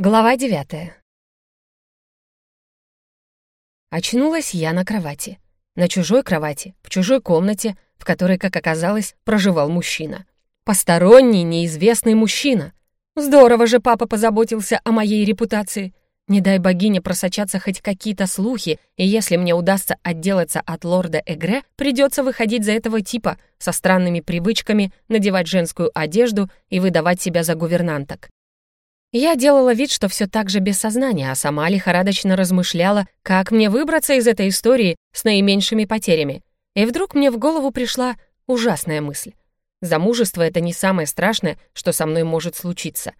Глава девятая. Очнулась я на кровати. На чужой кровати, в чужой комнате, в которой, как оказалось, проживал мужчина. Посторонний, неизвестный мужчина. Здорово же папа позаботился о моей репутации. Не дай богине просочаться хоть какие-то слухи, и если мне удастся отделаться от лорда Эгре, придется выходить за этого типа со странными привычками надевать женскую одежду и выдавать себя за гувернанток. Я делала вид, что все так же без сознания, а сама лихорадочно размышляла, как мне выбраться из этой истории с наименьшими потерями. И вдруг мне в голову пришла ужасная мысль. Замужество — это не самое страшное, что со мной может случиться.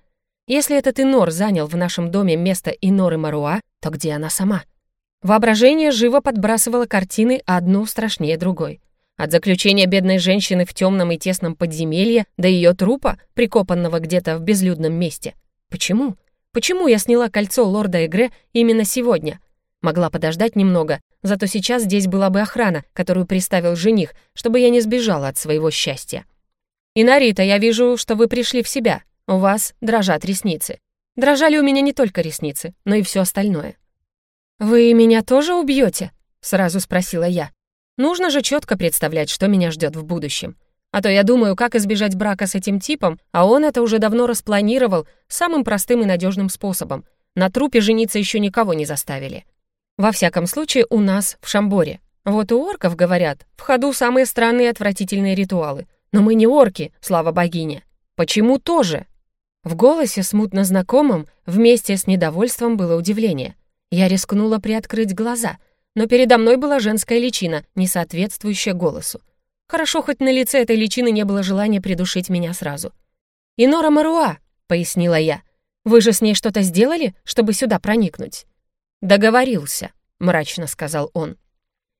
Если этот Инор занял в нашем доме место Иноры Маруа, то где она сама? Воображение живо подбрасывало картины одну страшнее другой. От заключения бедной женщины в темном и тесном подземелье до ее трупа, прикопанного где-то в безлюдном месте — Почему? Почему я сняла кольцо лорда Эгре именно сегодня? Могла подождать немного, зато сейчас здесь была бы охрана, которую приставил жених, чтобы я не сбежала от своего счастья. «Инарита, я вижу, что вы пришли в себя. У вас дрожат ресницы. Дрожали у меня не только ресницы, но и все остальное». «Вы меня тоже убьете?» — сразу спросила я. «Нужно же четко представлять, что меня ждет в будущем. А то я думаю, как избежать брака с этим типом, а он это уже давно распланировал самым простым и надежным способом. На трупе жениться еще никого не заставили. Во всяком случае, у нас в Шамборе. Вот у орков, говорят, в ходу самые странные и отвратительные ритуалы. Но мы не орки, слава богине. Почему тоже? В голосе, смутно знакомым, вместе с недовольством было удивление. Я рискнула приоткрыть глаза, но передо мной была женская личина, не соответствующая голосу. Хорошо, хоть на лице этой личины не было желания придушить меня сразу. «Инора Маруа», — пояснила я, — «вы же с ней что-то сделали, чтобы сюда проникнуть?» «Договорился», — мрачно сказал он.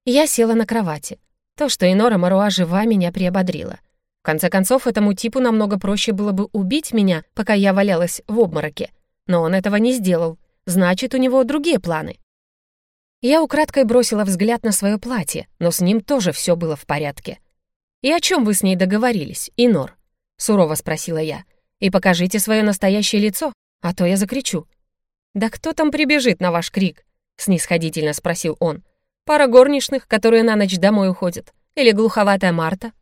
Я села на кровати. То, что Инора Маруа жива, меня приободрило. В конце концов, этому типу намного проще было бы убить меня, пока я валялась в обмороке. Но он этого не сделал. Значит, у него другие планы. Я украдкой бросила взгляд на свое платье, но с ним тоже все было в порядке. «И о чем вы с ней договорились, Инор?» — сурово спросила я. «И покажите свое настоящее лицо, а то я закричу». «Да кто там прибежит на ваш крик?» — снисходительно спросил он. «Пара горничных, которые на ночь домой уходят. Или глуховатая Марта?»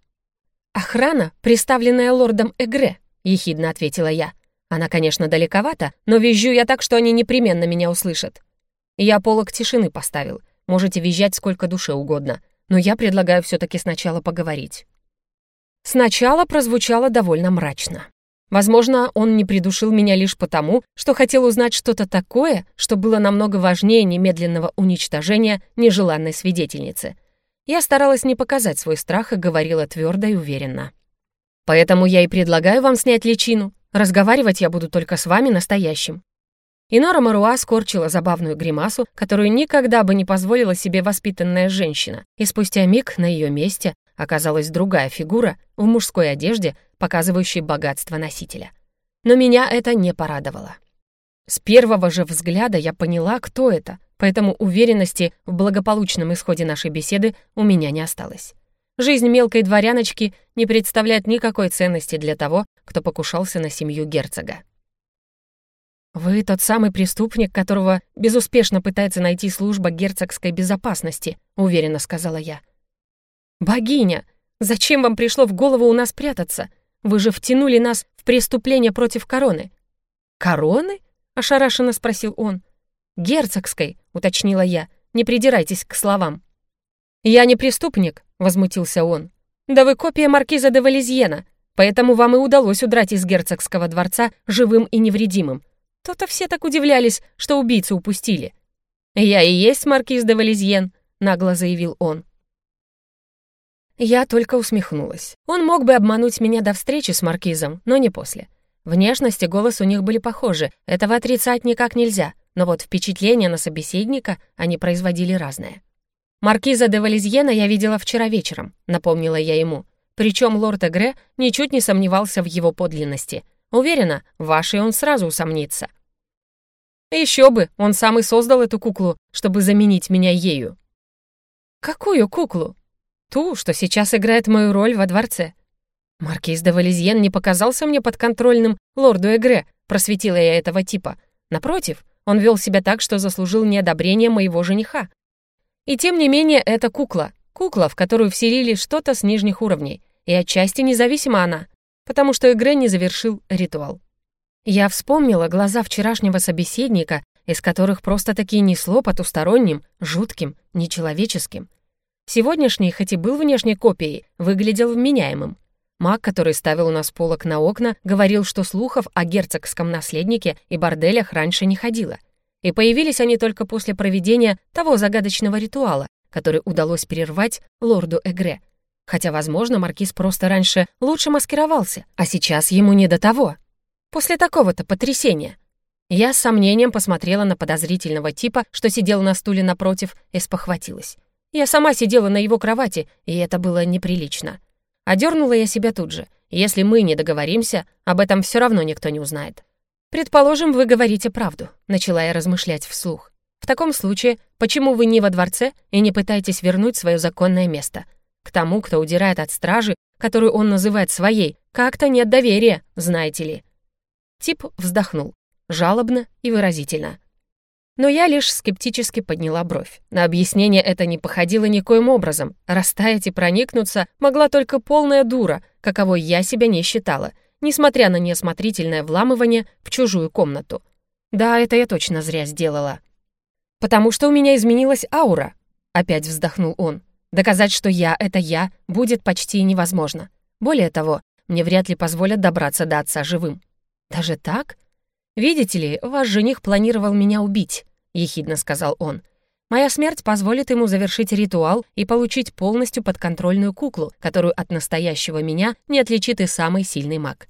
«Охрана, представленная лордом Эгре», — ехидно ответила я. «Она, конечно, далековата, но визжу я так, что они непременно меня услышат». Я полок тишины поставил. Можете визжать сколько душе угодно но я предлагаю все-таки сначала поговорить. Сначала прозвучало довольно мрачно. Возможно, он не придушил меня лишь потому, что хотел узнать что-то такое, что было намного важнее немедленного уничтожения нежеланной свидетельницы. Я старалась не показать свой страх и говорила твердо и уверенно. «Поэтому я и предлагаю вам снять личину. Разговаривать я буду только с вами настоящим. Инора Маруа скорчила забавную гримасу, которую никогда бы не позволила себе воспитанная женщина, и спустя миг на ее месте оказалась другая фигура в мужской одежде, показывающей богатство носителя. Но меня это не порадовало. С первого же взгляда я поняла, кто это, поэтому уверенности в благополучном исходе нашей беседы у меня не осталось. Жизнь мелкой дворяночки не представляет никакой ценности для того, кто покушался на семью герцога. «Вы тот самый преступник, которого безуспешно пытается найти служба герцогской безопасности», — уверенно сказала я. «Богиня, зачем вам пришло в голову у нас прятаться? Вы же втянули нас в преступление против короны». «Короны?» — ошарашенно спросил он. «Герцогской», — уточнила я. «Не придирайтесь к словам». «Я не преступник», — возмутился он. «Да вы копия маркиза де Валезьена, поэтому вам и удалось удрать из герцогского дворца живым и невредимым. То-то все так удивлялись, что убийцу упустили. «Я и есть маркиз де Валезьен», — нагло заявил он. Я только усмехнулась. Он мог бы обмануть меня до встречи с маркизом, но не после. Внешность и голос у них были похожи, этого отрицать никак нельзя, но вот впечатление на собеседника они производили разное. «Маркиза де Валезьена я видела вчера вечером», — напомнила я ему. Причем лорд Эгре ничуть не сомневался в его подлинности. Уверена, вашей он сразу усомнится. Еще бы, он сам и создал эту куклу, чтобы заменить меня ею. Какую куклу? Ту, что сейчас играет мою роль во дворце. Маркиз де Валезьен не показался мне подконтрольным лорду Эгре, просветила я этого типа. Напротив, он вел себя так, что заслужил неодобрение моего жениха. И тем не менее, это кукла. Кукла, в которую вселили что-то с нижних уровней. И отчасти независима она, потому что не завершил ритуал. Я вспомнила глаза вчерашнего собеседника, из которых просто-таки несло потусторонним, жутким, нечеловеческим. Сегодняшний, хоть и был внешней копией, выглядел вменяемым. Маг, который ставил у нас полок на окна, говорил, что слухов о герцогском наследнике и борделях раньше не ходило. И появились они только после проведения того загадочного ритуала, который удалось перервать лорду Эгре. Хотя, возможно, маркиз просто раньше лучше маскировался, а сейчас ему не до того. После такого-то потрясения. Я с сомнением посмотрела на подозрительного типа, что сидел на стуле напротив, и спохватилась. Я сама сидела на его кровати, и это было неприлично. Одернула я себя тут же. Если мы не договоримся, об этом все равно никто не узнает. «Предположим, вы говорите правду», — начала я размышлять вслух. «В таком случае, почему вы не во дворце и не пытаетесь вернуть свое законное место? К тому, кто удирает от стражи, которую он называет своей, как-то нет доверия, знаете ли». Тип вздохнул, жалобно и выразительно. Но я лишь скептически подняла бровь. На объяснение это не походило никоим образом. Растаять и проникнуться могла только полная дура, каковой я себя не считала, несмотря на неосмотрительное вламывание в чужую комнату. Да, это я точно зря сделала. «Потому что у меня изменилась аура», — опять вздохнул он. «Доказать, что я — это я, будет почти невозможно. Более того, мне вряд ли позволят добраться до отца живым». «Даже так?» «Видите ли, ваш жених планировал меня убить. — ехидно сказал он. «Моя смерть позволит ему завершить ритуал и получить полностью подконтрольную куклу, которую от настоящего меня не отличит и самый сильный маг».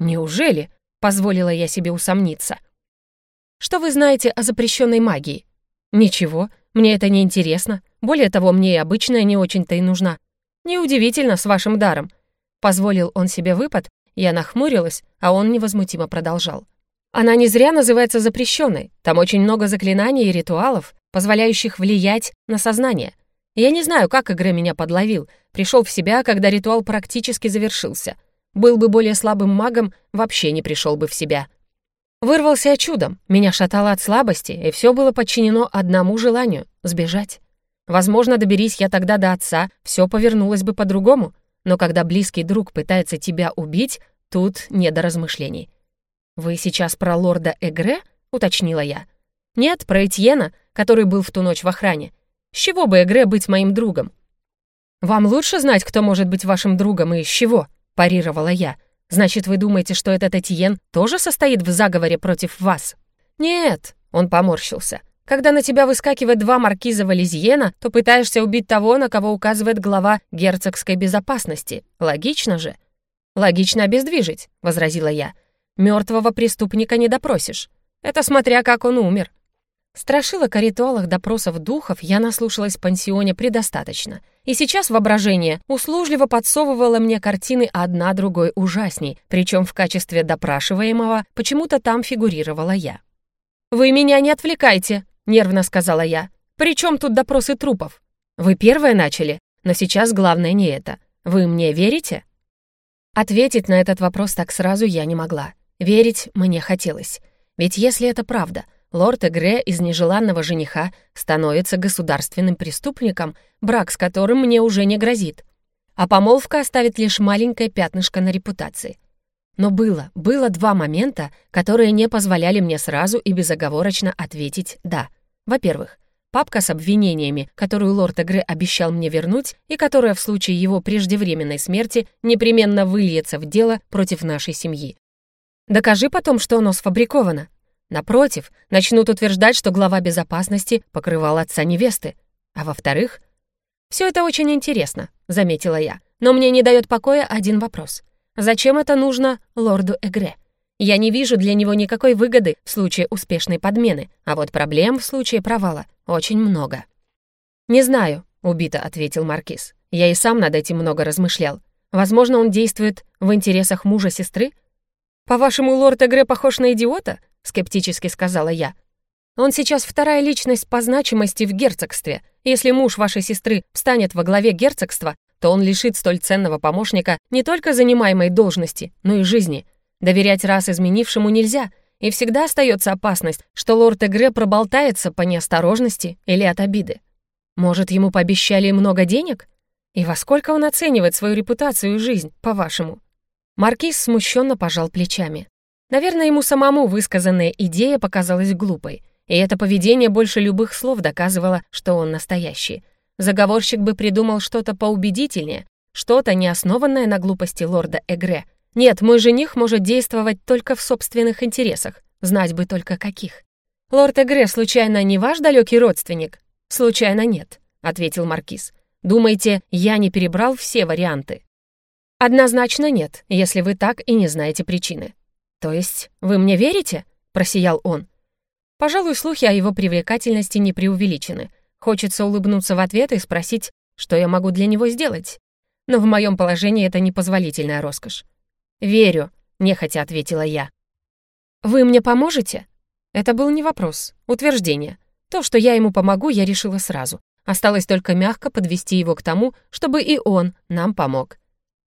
«Неужели?» — позволила я себе усомниться. «Что вы знаете о запрещенной магии?» «Ничего, мне это не интересно. Более того, мне и обычная не очень-то и нужна. Неудивительно с вашим даром». Позволил он себе выпад, я нахмурилась, а он невозмутимо продолжал. Она не зря называется запрещенной. Там очень много заклинаний и ритуалов, позволяющих влиять на сознание. Я не знаю, как Игре меня подловил. Пришел в себя, когда ритуал практически завершился. Был бы более слабым магом, вообще не пришел бы в себя. Вырвался я чудом, меня шатало от слабости, и все было подчинено одному желанию — сбежать. Возможно, доберись я тогда до отца, все повернулось бы по-другому, но когда близкий друг пытается тебя убить, тут не до размышлений. «Вы сейчас про лорда Эгре?» — уточнила я. «Нет, про Этьена, который был в ту ночь в охране. С чего бы Эгре быть моим другом?» «Вам лучше знать, кто может быть вашим другом и с чего?» — парировала я. «Значит, вы думаете, что этот Этьен тоже состоит в заговоре против вас?» «Нет», — он поморщился. «Когда на тебя выскакивает два маркиза Валезьена, то пытаешься убить того, на кого указывает глава герцогской безопасности. Логично же?» «Логично обездвижить», — возразила я. Мертвого преступника не допросишь. Это смотря как он умер. Страшилок о ритуалах допросов духов я наслушалась в пансионе предостаточно. И сейчас воображение услужливо подсовывало мне картины одна другой ужасней, причем в качестве допрашиваемого почему-то там фигурировала я. «Вы меня не отвлекайте», — нервно сказала я. «При чем тут допросы трупов? Вы первые начали, но сейчас главное не это. Вы мне верите?» Ответить на этот вопрос так сразу я не могла. Верить мне хотелось. Ведь если это правда, лорд Эгре из нежеланного жениха становится государственным преступником, брак с которым мне уже не грозит. А помолвка оставит лишь маленькое пятнышко на репутации. Но было, было два момента, которые не позволяли мне сразу и безоговорочно ответить «да». Во-первых, папка с обвинениями, которую лорд Эгре обещал мне вернуть и которая в случае его преждевременной смерти непременно выльется в дело против нашей семьи. Докажи потом, что оно сфабриковано. Напротив, начнут утверждать, что глава безопасности покрывал отца невесты. А во-вторых, все это очень интересно, заметила я. Но мне не дает покоя один вопрос. Зачем это нужно лорду Эгре? Я не вижу для него никакой выгоды в случае успешной подмены, а вот проблем в случае провала очень много. «Не знаю», — убито ответил Маркиз. «Я и сам над этим много размышлял. Возможно, он действует в интересах мужа сестры, «По-вашему, лорд Эгре похож на идиота?» — скептически сказала я. «Он сейчас вторая личность по значимости в герцогстве. Если муж вашей сестры встанет во главе герцогства, то он лишит столь ценного помощника не только занимаемой должности, но и жизни. Доверять раз изменившему нельзя, и всегда остается опасность, что лорд Эгре проболтается по неосторожности или от обиды. Может, ему пообещали много денег? И во сколько он оценивает свою репутацию и жизнь, по-вашему? Маркиз смущенно пожал плечами. Наверное, ему самому высказанная идея показалась глупой, и это поведение больше любых слов доказывало, что он настоящий. Заговорщик бы придумал что-то поубедительнее, что-то, не основанное на глупости лорда Эгре. Нет, мой жених может действовать только в собственных интересах, знать бы только каких. «Лорд Эгре, случайно, не ваш далекий родственник?» «Случайно нет», — ответил Маркиз. «Думаете, я не перебрал все варианты?» «Однозначно нет, если вы так и не знаете причины». «То есть вы мне верите?» — просиял он. Пожалуй, слухи о его привлекательности не преувеличены. Хочется улыбнуться в ответ и спросить, что я могу для него сделать. Но в моем положении это непозволительная роскошь. «Верю», — нехотя ответила я. «Вы мне поможете?» Это был не вопрос, утверждение. То, что я ему помогу, я решила сразу. Осталось только мягко подвести его к тому, чтобы и он нам помог.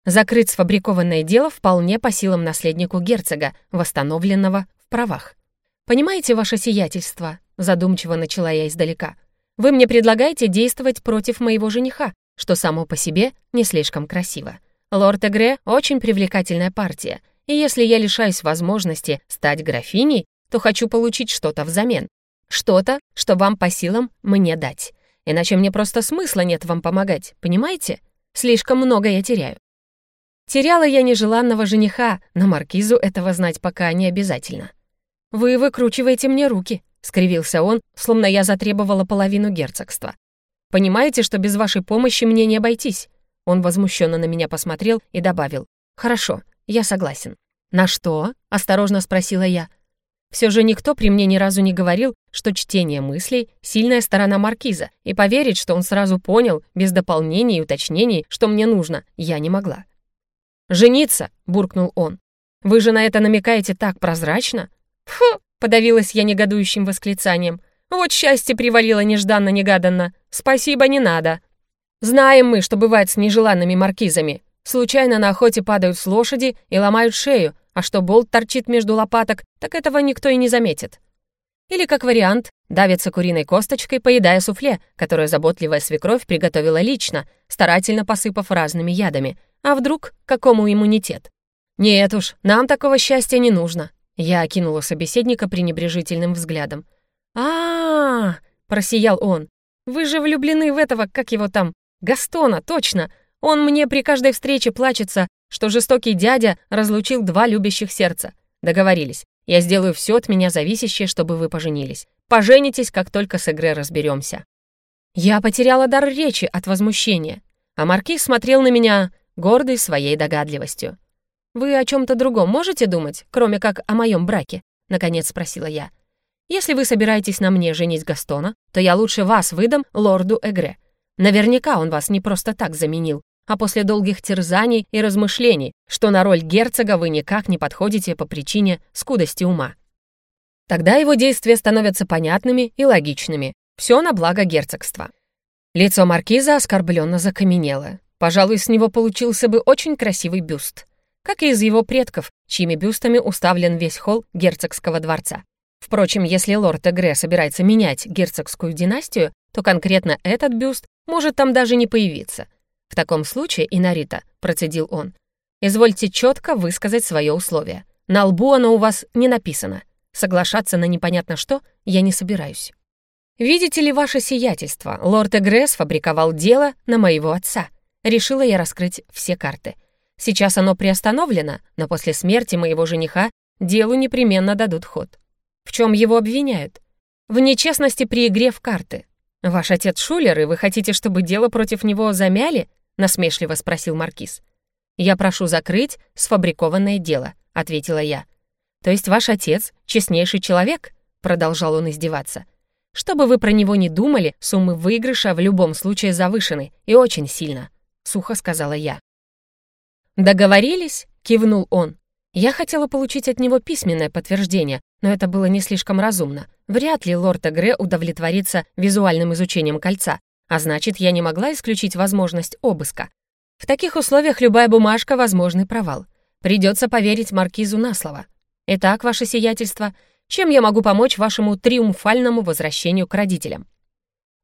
Закрыть сфабрикованное дело вполне по силам наследнику герцога, восстановленного в правах. «Понимаете, ваше сиятельство?» — задумчиво начала я издалека. «Вы мне предлагаете действовать против моего жениха, что само по себе не слишком красиво. Лорд Эгре — очень привлекательная партия, и если я лишаюсь возможности стать графиней, то хочу получить что-то взамен. Что-то, что вам по силам мне дать. Иначе мне просто смысла нет вам помогать, понимаете? Слишком много я теряю. Теряла я нежеланного жениха, но маркизу этого знать пока не обязательно. «Вы выкручиваете мне руки», — скривился он, словно я затребовала половину герцогства. «Понимаете, что без вашей помощи мне не обойтись?» Он возмущенно на меня посмотрел и добавил. «Хорошо, я согласен». «На что?» — осторожно спросила я. Все же никто при мне ни разу не говорил, что чтение мыслей — сильная сторона маркиза, и поверить, что он сразу понял, без дополнений и уточнений, что мне нужно, я не могла. «Жениться!» — буркнул он. «Вы же на это намекаете так прозрачно?» «Фу!» — подавилась я негодующим восклицанием. «Вот счастье привалило нежданно-негаданно. Спасибо, не надо!» «Знаем мы, что бывает с нежеланными маркизами. Случайно на охоте падают с лошади и ломают шею, а что болт торчит между лопаток, так этого никто и не заметит. Или, как вариант, давится куриной косточкой, поедая суфле, которое заботливая свекровь приготовила лично, старательно посыпав разными ядами. А вдруг какому иммунитет? Нет уж, нам такого счастья не нужно. Я окинула собеседника пренебрежительным взглядом. а, -а, -а просиял он. «Вы же влюблены в этого, как его там, Гастона, точно! Он мне при каждой встрече плачется, что жестокий дядя разлучил два любящих сердца. Договорились. Я сделаю все от меня зависящее, чтобы вы поженились. Поженитесь, как только с игры разберемся. Я потеряла дар речи от возмущения, а маркиз смотрел на меня, гордый своей догадливостью. «Вы о чем-то другом можете думать, кроме как о моем браке?» — наконец спросила я. «Если вы собираетесь на мне женить Гастона, то я лучше вас выдам лорду Эгре. Наверняка он вас не просто так заменил, а после долгих терзаний и размышлений, что на роль герцога вы никак не подходите по причине скудости ума. Тогда его действия становятся понятными и логичными. Все на благо герцогства. Лицо маркиза оскорбленно закаменело. Пожалуй, с него получился бы очень красивый бюст. Как и из его предков, чьими бюстами уставлен весь холл герцогского дворца. Впрочем, если лорд Эгре собирается менять герцогскую династию, то конкретно этот бюст может там даже не появиться, «В таком случае, Инарита», — процедил он, «извольте четко высказать свое условие. На лбу оно у вас не написано. Соглашаться на непонятно что я не собираюсь». «Видите ли ваше сиятельство, лорд Эгресс фабриковал дело на моего отца. Решила я раскрыть все карты. Сейчас оно приостановлено, но после смерти моего жениха делу непременно дадут ход. В чем его обвиняют? В нечестности при игре в карты. Ваш отец шулер, и вы хотите, чтобы дело против него замяли? — насмешливо спросил Маркиз. «Я прошу закрыть сфабрикованное дело», — ответила я. «То есть ваш отец — честнейший человек?» — продолжал он издеваться. «Что бы вы про него ни думали, суммы выигрыша в любом случае завышены, и очень сильно», — сухо сказала я. «Договорились?» — кивнул он. Я хотела получить от него письменное подтверждение, но это было не слишком разумно. Вряд ли лорд Эгре удовлетворится визуальным изучением кольца, а значит, я не могла исключить возможность обыска. В таких условиях любая бумажка — возможный провал. Придется поверить маркизу на слово. Итак, ваше сиятельство, чем я могу помочь вашему триумфальному возвращению к родителям?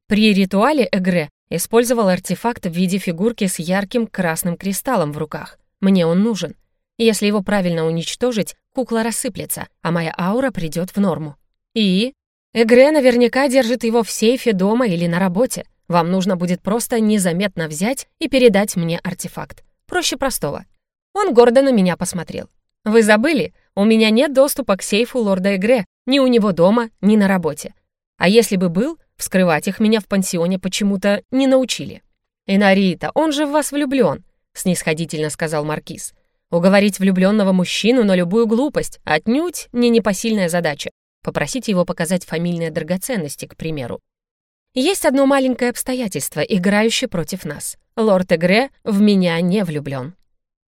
При ритуале Эгре использовал артефакт в виде фигурки с ярким красным кристаллом в руках. Мне он нужен. Если его правильно уничтожить, кукла рассыплется, а моя аура придет в норму. И? Эгре наверняка держит его в сейфе дома или на работе. Вам нужно будет просто незаметно взять и передать мне артефакт. Проще простого. Он гордо на меня посмотрел. «Вы забыли? У меня нет доступа к сейфу лорда Эгре ни у него дома, ни на работе. А если бы был, вскрывать их меня в пансионе почему-то не научили». «Инарита, он же в вас влюблен», — снисходительно сказал Маркиз. «Уговорить влюбленного мужчину на любую глупость отнюдь не непосильная задача. Попросить его показать фамильные драгоценности, к примеру. Есть одно маленькое обстоятельство, играющее против нас. Лорд Эгре в меня не влюблен.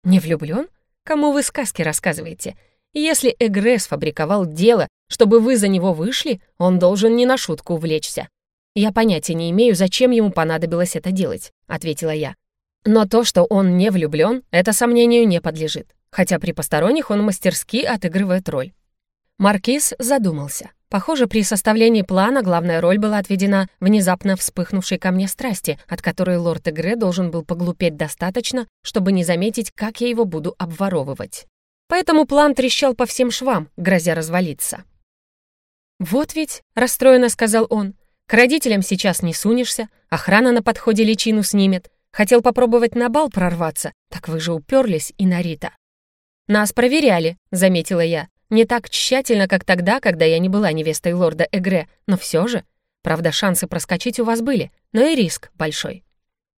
Не влюблен? Кому вы сказки рассказываете? Если Эгре сфабриковал дело, чтобы вы за него вышли, он должен не на шутку увлечься. Я понятия не имею, зачем ему понадобилось это делать, ответила я. Но то, что он не влюблен, это сомнению не подлежит, хотя при посторонних он мастерски отыгрывает роль. Маркиз задумался. Похоже, при составлении плана главная роль была отведена внезапно вспыхнувшей ко мне страсти, от которой лорд Эгре должен был поглупеть достаточно, чтобы не заметить, как я его буду обворовывать. Поэтому план трещал по всем швам, грозя развалиться. «Вот ведь», — расстроенно сказал он, — «к родителям сейчас не сунешься, охрана на подходе личину снимет. Хотел попробовать на бал прорваться, так вы же уперлись, и на Рита». «Нас проверяли», — заметила я. Не так тщательно, как тогда, когда я не была невестой лорда Эгре, но все же. Правда, шансы проскочить у вас были, но и риск большой.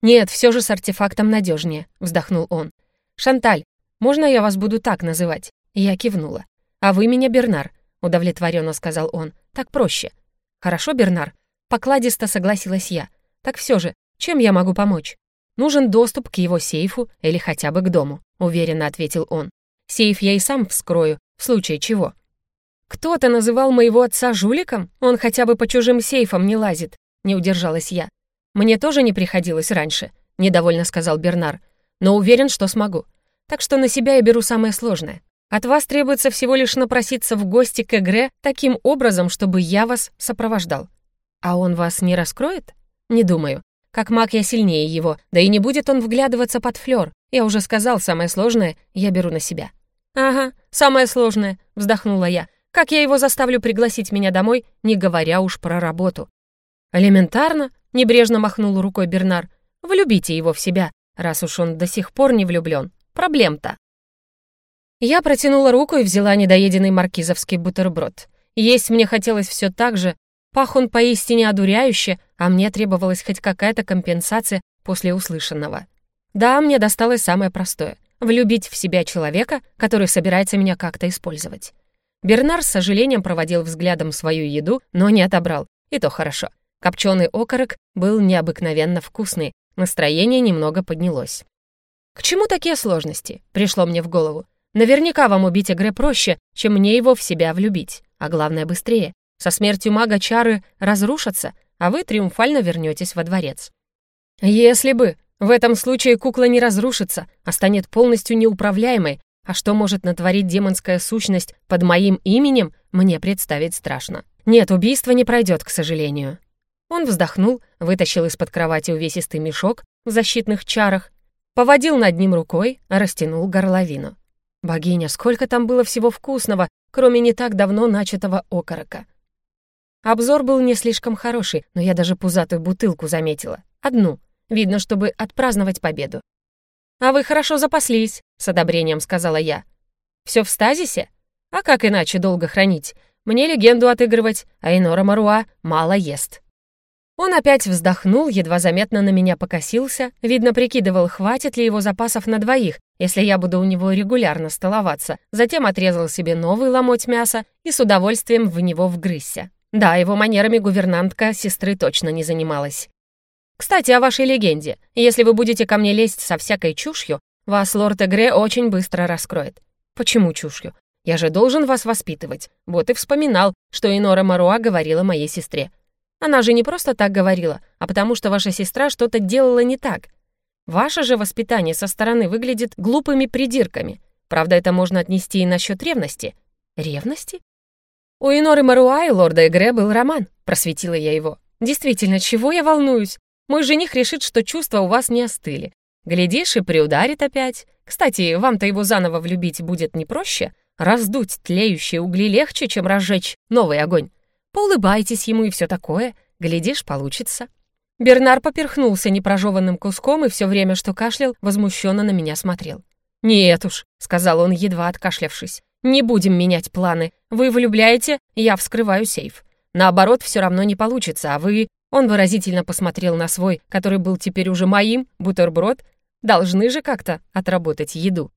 «Нет, все же с артефактом надежнее», — вздохнул он. «Шанталь, можно я вас буду так называть?» Я кивнула. «А вы меня Бернар», — удовлетворенно сказал он. «Так проще». «Хорошо, Бернар», — покладисто согласилась я. «Так все же, чем я могу помочь?» «Нужен доступ к его сейфу или хотя бы к дому», — уверенно ответил он. «Сейф я и сам вскрою, в случае чего. «Кто-то называл моего отца жуликом? Он хотя бы по чужим сейфам не лазит», — не удержалась я. «Мне тоже не приходилось раньше», — недовольно сказал Бернар. «Но уверен, что смогу. Так что на себя я беру самое сложное. От вас требуется всего лишь напроситься в гости к Эгре таким образом, чтобы я вас сопровождал. А он вас не раскроет? Не думаю. Как маг я сильнее его, да и не будет он вглядываться под флёр. Я уже сказал, самое сложное я беру на себя. «Ага, самое сложное», — вздохнула я. «Как я его заставлю пригласить меня домой, не говоря уж про работу?» «Элементарно», — небрежно махнул рукой Бернар. «Влюбите его в себя, раз уж он до сих пор не влюблен. Проблем-то». Я протянула руку и взяла недоеденный маркизовский бутерброд. Есть мне хотелось все так же, пах он поистине одуряюще, а мне требовалась хоть какая-то компенсация после услышанного. Да, мне досталось самое простое влюбить в себя человека, который собирается меня как-то использовать. Бернар с сожалением проводил взглядом свою еду, но не отобрал. И то хорошо. Копченый окорок был необыкновенно вкусный, настроение немного поднялось. «К чему такие сложности?» — пришло мне в голову. «Наверняка вам убить Игре проще, чем мне его в себя влюбить. А главное, быстрее. Со смертью мага чары разрушатся, а вы триумфально вернетесь во дворец». «Если бы», в этом случае кукла не разрушится, а станет полностью неуправляемой, а что может натворить демонская сущность под моим именем, мне представить страшно. Нет, убийство не пройдет, к сожалению. Он вздохнул, вытащил из-под кровати увесистый мешок в защитных чарах, поводил над ним рукой, растянул горловину. Богиня, сколько там было всего вкусного, кроме не так давно начатого окорока. Обзор был не слишком хороший, но я даже пузатую бутылку заметила. Одну — Видно, чтобы отпраздновать победу. «А вы хорошо запаслись», — с одобрением сказала я. «Все в стазисе? А как иначе долго хранить? Мне легенду отыгрывать, а Инора Маруа мало ест». Он опять вздохнул, едва заметно на меня покосился, видно, прикидывал, хватит ли его запасов на двоих, если я буду у него регулярно столоваться, затем отрезал себе новый ломоть мяса и с удовольствием в него вгрызся. Да, его манерами гувернантка сестры точно не занималась. Кстати, о вашей легенде. Если вы будете ко мне лезть со всякой чушью, вас лорд Эгре очень быстро раскроет. Почему чушью? Я же должен вас воспитывать. Вот и вспоминал, что Инора Маруа говорила моей сестре. Она же не просто так говорила, а потому что ваша сестра что-то делала не так. Ваше же воспитание со стороны выглядит глупыми придирками. Правда, это можно отнести и насчет ревности. Ревности? У Иноры Маруа и лорда Эгре был роман, просветила я его. Действительно, чего я волнуюсь? Мой жених решит, что чувства у вас не остыли. Глядишь, и приударит опять. Кстати, вам-то его заново влюбить будет не проще? Раздуть тлеющие угли легче, чем разжечь новый огонь. Поулыбайтесь ему и все такое. Глядишь, получится. Бернар поперхнулся непрожеванным куском и все время, что кашлял, возмущенно на меня смотрел. «Нет уж», — сказал он, едва откашлявшись. «Не будем менять планы. Вы влюбляете, я вскрываю сейф. Наоборот, все равно не получится, а вы...» Он выразительно посмотрел на свой, который был теперь уже моим, бутерброд. «Должны же как-то отработать еду».